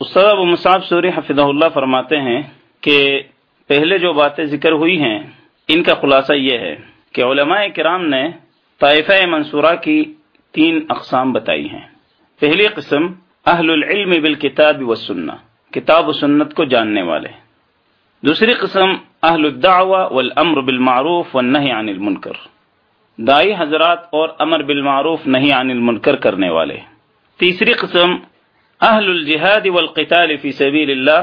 استاد ابو مصعب سوری حفظہ اللہ فرماتے ہیں کہ پہلے جو باتیں ذکر ہوئی ہیں، ان کا خلاصہ یہ ہے کہ علماء کرام نے طائفہ منصورہ کی تین اقسام بتائی ہیں۔ پہلی قسم، اہل العلم بالکتاب والسنہ، کتاب و سنت کو جاننے والے۔ دوسری قسم، اہل الدعوہ والامر بالمعروف والنہی عن المنکر۔ دائی حضرات اور امر بالمعروف نہیں عن المنکر کرنے والے۔ تیسری قسم اہل الجہاد والقتال فی سبیل اللہ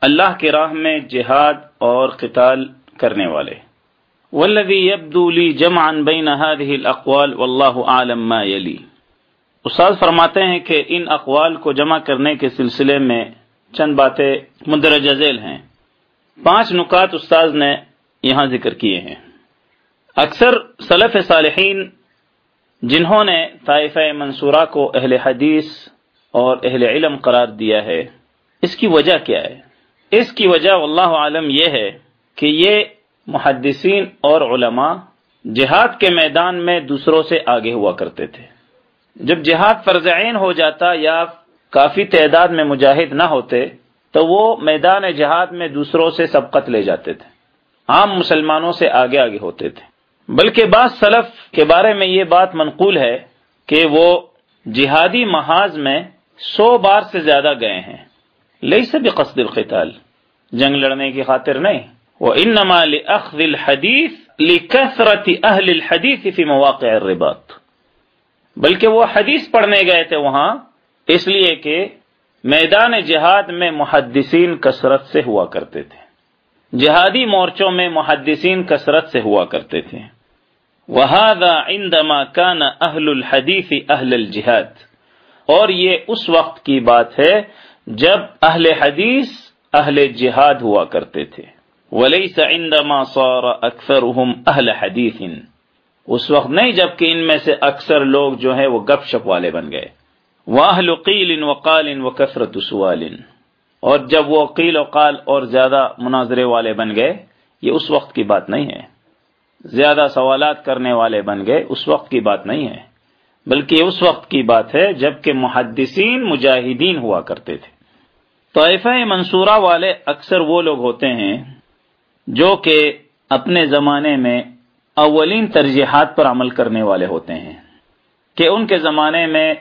اللہ کی راہ میں جہاد اور قتال کرنے والے۔ والذی یبدو لی جمعا بین هذه الاقوال، واللہ عالم ما یلی۔ استاد فرماتے ہیں کہ ان اقوال کو جمع کرنے کے سلسلے میں چند باتیں مندرجہ ذیل ہیں۔ پانچ نکات استاد نے یہاں ذکر کیے ہیں۔ اکثر سلف صالحین، جنہوں نے طائفہ منصورہ کو اہل حدیث اور اہل علم قرار دیا ہے۔ اس کی وجہ کیا ہے؟ اس کی وجہ واللہ عالم یہ ہے کہ یہ محدثین اور علماء جہاد کے میدان میں دوسروں سے آگے ہوا کرتے تھے۔ جب جہاد فرض عین ہو جاتا یا کافی تعداد میں مجاہد نہ ہوتے، تو وہ میدان جہاد میں دوسروں سے سبقت لے جاتے تھے۔ عام مسلمانوں سے آگے آگے ہوتے تھے۔ بلکہ بعض سلف کے بارے میں یہ بات منقول ہے کہ وہ جہادی محاذ میں سو بار سے زیادہ گئے ہیں۔ لئی سے بھی قصد القتال۔ جنگ لڑنے کی خاطر نہیں۔ وہ ان نمال الحدیث لکثرت اہل الحدیث فی مواقع الرباط۔ بلکہ وہ حدیث پڑھنے گئے تھے وہاں، اس لیے کہ میدان جہاد میں محدثین کثرت سے ہوا کرتے تھے۔ جہادی مورچوں میں محدثین کثرت سے ہوا کرتے تھے۔ وہذا عندما كان اہل الحدیث اہل الجہاد اور یہ اس وقت کی بات ہے جب اہل حدیث اہل جہاد ہوا کرتے تھے۔ ولیس عندما صار اکثرهم اہل حدیث اس وقت نہیں جبکہ ان میں سے اکثر لوگ جو ہیں وہ گپ شپ والے بن گئے۔ واہل قیل وقال و کثرت سوال۔ اور جب وہ قیل و قال اور زیادہ مناظرے والے بن گئے، یہ اس وقت کی بات نہیں ہے۔ زیادہ سوالات کرنے والے بن گئے، اس وقت کی بات نہیں ہے۔ بلکہ اس وقت کی بات ہے جبکہ محدثین مجاہدین ہوا کرتے تھے۔ طائفہ منصورہ والے اکثر وہ لوگ ہوتے ہیں جو کہ اپنے زمانے میں اولین ترجیحات پر عمل کرنے والے ہوتے ہیں۔ کہ ان کے زمانے میں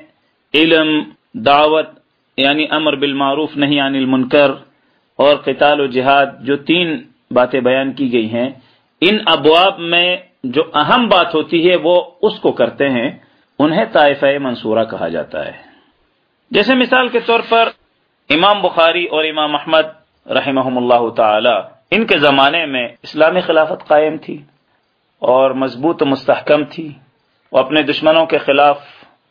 علم، دعوت یعنی امر بالمعروف نہیں عن المنکر اور قتال و جہاد جو تین باتیں بیان کی گئی ہیں، ان ابواب میں جو اہم بات ہوتی ہے وہ اس کو کرتے ہیں۔ انہیں طائفہ منصورہ کہا جاتا ہے۔ جیسے مثال کے طور پر امام بخاری اور امام احمد رحمہ اللہ تعالی ان کے زمانے میں اسلامی خلافت قائم تھی اور مضبوط و مستحکم تھی وہ اپنے دشمنوں کے خلاف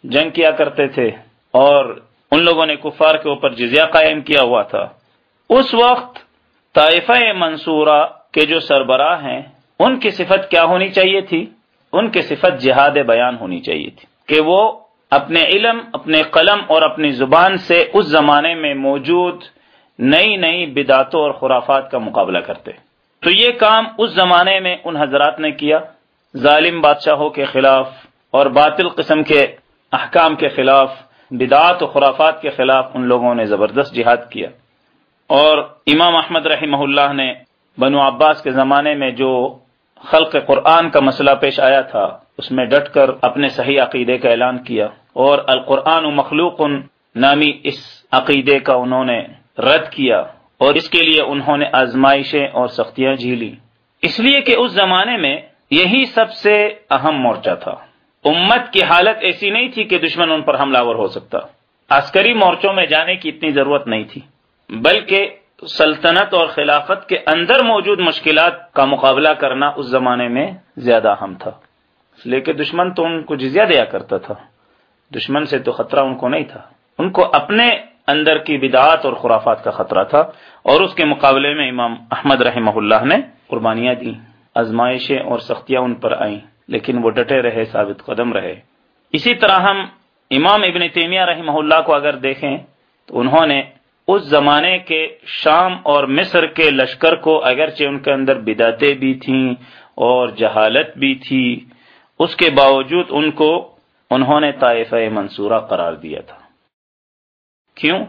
جنگ کیا کرتے تھے اور ان لوگوں نے کفار کے اوپر جزیہ قائم کیا ہوا تھا۔ اس وقت طائفہ منصورہ کے جو سربراہ ہیں، ان کی صفت کیا ہونی چاہیے تھی؟ ان کی صفت جہاد بیان ہونی چاہیے تھی۔ کہ وہ اپنے علم، اپنے قلم اور اپنی زبان سے اس زمانے میں موجود نئی نئی بداتوں اور خرافات کا مقابلہ کرتے۔ تو یہ کام اس زمانے میں ان حضرات نے کیا۔ ظالم بادشاہوں کے خلاف اور باطل قسم کے احکام کے خلاف، بدعات و خرافات کے خلاف ان لوگوں نے زبردست جہاد کیا۔ اور امام احمد رحمہ اللہ نے بنو عباس کے زمانے میں جو خلق قرآن کا مسئلہ پیش آیا تھا اس میں ڈٹ کر اپنے صحیح عقیدے کا اعلان کیا اور القرآن و مخلوق نامی اس عقیدے کا انہوں نے رد کیا اور اس کے لیے انہوں نے آزمائشیں اور سختیاں جھیلی اس لیے کہ اس زمانے میں یہی سب سے اہم مورچہ تھا۔ امت کی حالت ایسی نہیں تھی کہ دشمن ان پر حملہ ور ہو سکتا۔ عسکری مورچوں میں جانے کی اتنی ضرورت نہیں تھی، بلکہ سلطنت اور خلافت کے اندر موجود مشکلات کا مقابلہ کرنا اس زمانے میں زیادہ اہم تھا۔ لیکن دشمن تو ان کو جزیہ دیا کرتا تھا۔ دشمن سے تو خطرہ ان کو نہیں تھا۔ ان کو اپنے اندر کی بدعات اور خرافات کا خطرہ تھا اور اس کے مقابلے میں امام احمد رحمہ اللہ نے قربانیاں دی ازمائشیں اور سختیاں ان پر آئیں، لیکن وہ ڈٹے رہے، ثابت قدم رہے۔ اسی طرح ہم امام ابن تیمیہ رحمہ اللہ کو اگر دیکھیں تو انہوں نے اس زمانے کے شام اور مصر کے لشکر کو اگرچہ ان کے اندر بدعتیں بھی تھیں اور جہالت بھی تھی اس کے باوجود ان کو انہوں نے طائفہ منصورہ قرار دیا تھا۔ کیوں؟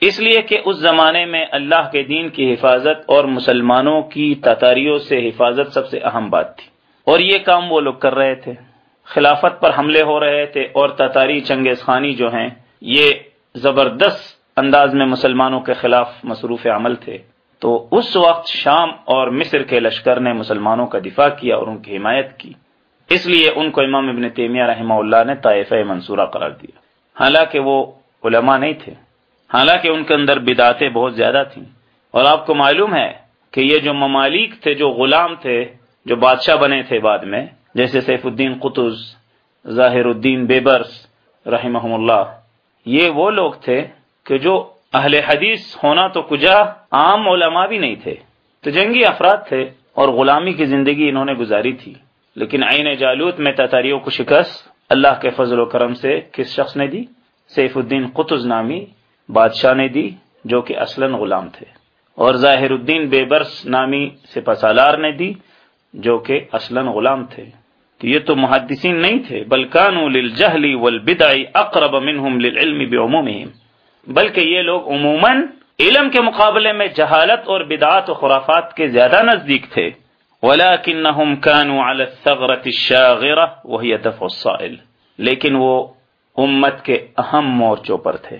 اس لیے کہ اس زمانے میں اللہ کے دین کی حفاظت اور مسلمانوں کی تاتاریوں سے حفاظت سب سے اہم بات تھی۔ اور یہ کام وہ لوگ کر رہے تھے۔ خلافت پر حملے ہو رہے تھے اور تاتاری چنگیز خانی جو ہیں، یہ زبردست انداز میں مسلمانوں کے خلاف مصروف عمل تھے۔ تو اس وقت شام اور مصر کے لشکر نے مسلمانوں کا دفاع کیا اور ان کی حمایت کی۔ اس لیے ان کو امام ابن تیمیہ رحمہ اللہ نے طائف منصورہ قرار دیا۔ حالانکہ وہ علماء نہیں تھے۔ حالانکہ ان کے اندر بدعتیں بہت زیادہ تھیں۔ اور آپ کو معلوم ہے کہ یہ جو ممالک تھے، جو غلام تھے، جو بادشاہ بنے تھے بعد میں، جیسے سیف الدین قطز، ظاہر الدین بیبرس رحمہ اللہ، یہ وہ لوگ تھے کہ جو اہل حدیث ہونا تو کجا عام علماء بھی نہیں تھے۔ تو جنگی افراد تھے اور غلامی کی زندگی انہوں نے گزاری تھی۔ لیکن عین جالوت میں تتاریوں کو شکست اللہ کے فضل و کرم سے کس شخص نے دی؟ سیف الدین قطز نامی بادشاہ نے دی جو کہ اصلاً غلام تھے۔ اور ظاہر الدین بیبرس نامی سپاسالار نے دی جو کہ اصلاً غلام تھے۔ تو یہ تو محدثین نہیں تھے بلکانو للجہلی والبدعی اقرب منہم للعلم بعمومہم۔ بلکہ یہ لوگ عموماً علم کے مقابلے میں جہالت اور بدعات و خرافات کے زیادہ نزدیک تھے۔ ولیکنہم کانو علی الثغرت الشاغرہ وہی دفع السائل لیکن وہ امت کے اہم مورچوں پر تھے.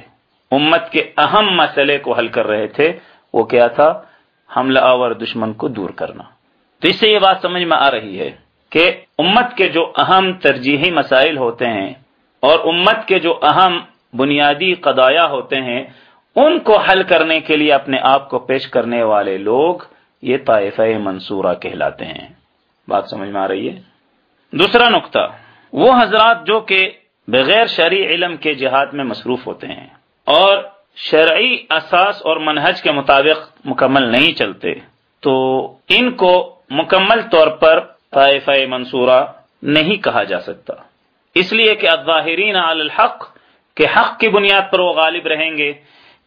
امت کے اہم مسئلے کو حل کر رہے تھے. وہ کیا تھا؟ حملہ آور دشمن کو دور کرنا. تو اس سے یہ بات سمجھ میں آ رہی ہے کہ امت کے جو اہم ترجیحی مسائل ہوتے ہیں اور امت کے جو اہم بنیادی قدایا ہوتے ہیں، ان کو حل کرنے کے لیے اپنے آپ کو پیش کرنے والے لوگ یہ طائفہ منصورہ کہلاتے ہیں۔ بات سمجھ میں آ رہی ہے؟ دوسرا نقطہ، وہ حضرات جو کہ بغیر شرعی علم کے جہاد میں مصروف ہوتے ہیں اور شرعی اساس اور منہج کے مطابق مکمل نہیں چلتے، تو ان کو مکمل طور پر طائفہ منصورہ نہیں کہا جا سکتا۔ اس لیے کہ الظاہرین علی الحق کہ حق کی بنیاد پر وہ غالب رہیں گے،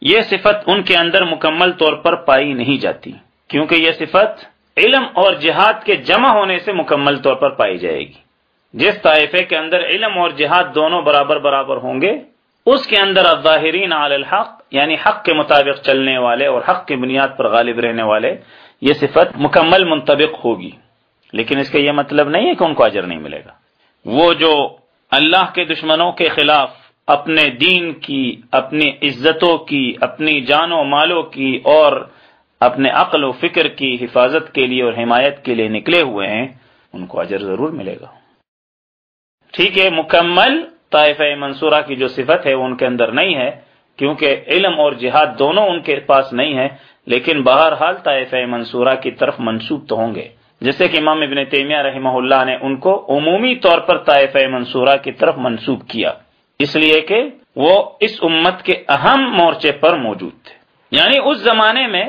یہ صفت ان کے اندر مکمل طور پر پائی نہیں جاتی۔ کیونکہ یہ صفت علم اور جہاد کے جمع ہونے سے مکمل طور پر پائی جائے گی۔ جس طائفے کے اندر علم اور جہاد دونوں برابر برابر ہوں گے، اس کے اندر الظاہرین علی الحق یعنی حق کے مطابق چلنے والے اور حق کی بنیاد پر غالب رہنے والے، یہ صفت مکمل منطبق ہوگی۔ لیکن اس کا یہ مطلب نہیں ہے کہ ان کو اجر نہیں ملے گا۔ وہ جو اللہ کے دشمنوں کے خلاف اپنے دین کی، اپنی عزتوں کی، اپنی جان و مالوں کی اور اپنے عقل و فکر کی حفاظت کے لیے اور حمایت کے لیے نکلے ہوئے ہیں، ان کو اجر ضرور ملے گا۔ ٹھیک ہے، مکمل طائفہ منصورہ کی جو صفت ہے وہ ان کے اندر نہیں ہے، کیونکہ علم اور جہاد دونوں ان کے پاس نہیں ہے لیکن بہرحال طائفہ منصورہ کی طرف منسوب تو ہوں گے۔ جیسے کہ امام ابن تیمیہ رحمہ اللہ نے ان کو عمومی طور پر طائفہ منصورہ کی طرف منسوب کیا۔ اس لیے کہ وہ اس امت کے اہم مورچے پر موجود تھے۔ یعنی اس زمانے میں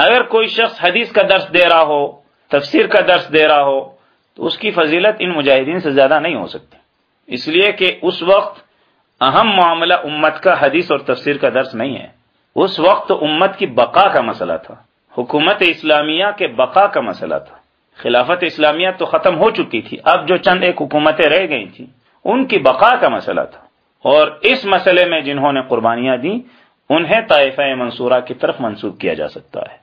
اگر کوئی شخص حدیث کا درس دے رہا ہو، تفسیر کا درس دے رہا ہو، تو اس کی فضیلت ان مجاہدین سے زیادہ نہیں ہو سکتی۔ اس لیے کہ اس وقت اہم معاملہ امت کا حدیث اور تفسیر کا درس نہیں ہے۔ اس وقت امت کی بقا کا مسئلہ تھا۔ حکومت اسلامیہ کے بقا کا مسئلہ تھا۔ خلافت اسلامیہ تو ختم ہو چکی تھی۔ اب جو چند ایک حکومتیں رہ گئی تھیں، ان کی بقا کا مسئلہ تھا۔ اور اس مسئلے میں جنہوں نے قربانیاں دی انہیں طائفہ منصورہ کی طرف منسوخ کیا جا سکتا ہے۔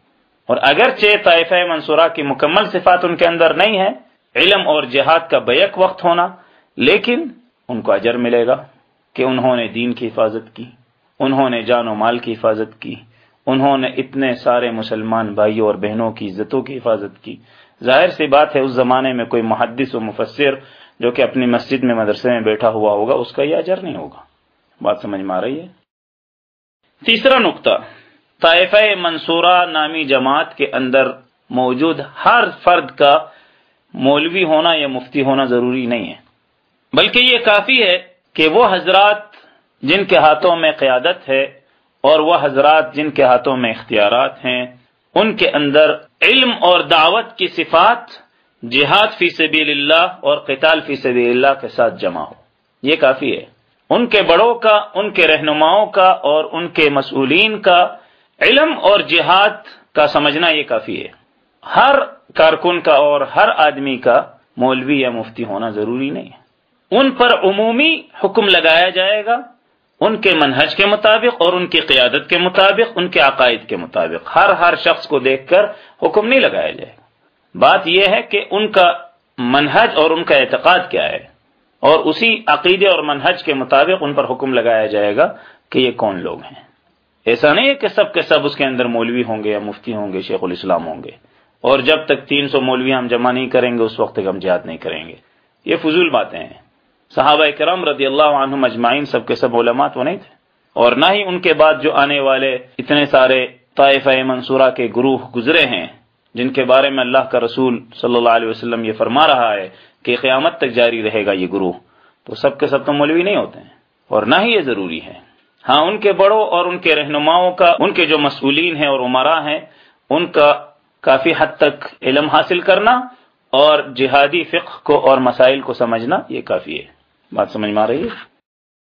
اور اگرچہ طائفہ منصورہ کی مکمل صفات ان کے اندر نہیں ہے، علم اور جہاد کا بیک وقت ہونا، لیکن ان کو اجر ملے گا کہ انہوں نے دین کی حفاظت کی، انہوں نے جان و مال کی حفاظت کی، انہوں نے اتنے سارے مسلمان بھائیوں اور بہنوں کی عزتوں کی حفاظت کی۔ ظاہر سی بات ہے، اس زمانے میں کوئی محدث و مفسر جو کہ اپنی مسجد میں مدرسے میں بیٹھا ہوا ہوگا، اس کا یہ اجر نہیں ہوگا۔ بات سمجھ میں آ رہی ہے؟ تیسرا نقطہ۔ طائفہ منصورہ نامی جماعت کے اندر موجود ہر فرد کا مولوی ہونا یا مفتی ہونا ضروری نہیں ہے۔ بلکہ یہ کافی ہے کہ وہ حضرات جن کے ہاتھوں میں قیادت ہے اور وہ حضرات جن کے ہاتھوں میں اختیارات ہیں، ان کے اندر علم اور دعوت کی صفات جہاد فی سبیل اللہ اور قتال فی سبیل اللہ کے ساتھ جمع ہو۔ یہ کافی ہے۔ ان کے بڑوں کا، ان کے رہنماؤں کا اور ان کے مسئولین کا علم اور جہاد کا سمجھنا یہ کافی ہے۔ ہر کارکن کا اور ہر آدمی کا مولوی یا مفتی ہونا ضروری نہیں ہے۔ ان پر عمومی حکم لگایا جائے گا۔ ان کے منہج کے مطابق اور ان کی قیادت کے مطابق، ان کے عقائد کے مطابق۔ ہر ہر شخص کو دیکھ کر حکم نہیں لگایا جائے گا۔ بات یہ ہے کہ ان کا منہج اور ان کا اعتقاد کیا ہے۔ اور اسی عقیدے اور منہج کے مطابق ان پر حکم لگایا جائے گا کہ یہ کون لوگ ہیں۔ ایسا نہیں ہے کہ سب کے سب اس کے اندر مولوی ہوں گے یا مفتی ہوں گے، شیخ الاسلام ہوں گے۔ اور جب تک تین سو مولوی ہم جمع نہیں کریں گے، اس وقت تک ہم جہاد نہیں کریں گے۔ یہ فضول باتیں ہیں۔ صحابہ کرم رضی اللہ عنہ مجمعین سب کے سب علماء تو نہیں تھے۔ اور نہ ہی ان کے بعد جو آنے والے اتنے سارے طائفہ منصورہ کے گروہ گزرے ہیں، جن کے بارے میں اللہ کا رسول صلی اللہ علیہ وسلم یہ فرما رہا ہے کہ قیامت تک جاری رہے گا یہ گروہ۔ تو سب کے سب تو مولوی نہیں ہوتے ہیں۔ اور نہ ہی یہ ضروری ہے۔ ہاں ان کے بڑوں اور ان کے رہنماؤں کا، ان کے جو مسئولین ہیں اور عمرا ہیں، ان کا کافی حد تک علم حاصل کرنا اور جہادی فقہ کو اور مسائل کو سمجھنا، یہ کافی ہے۔ بات سمجھ میں آ رہی ہے؟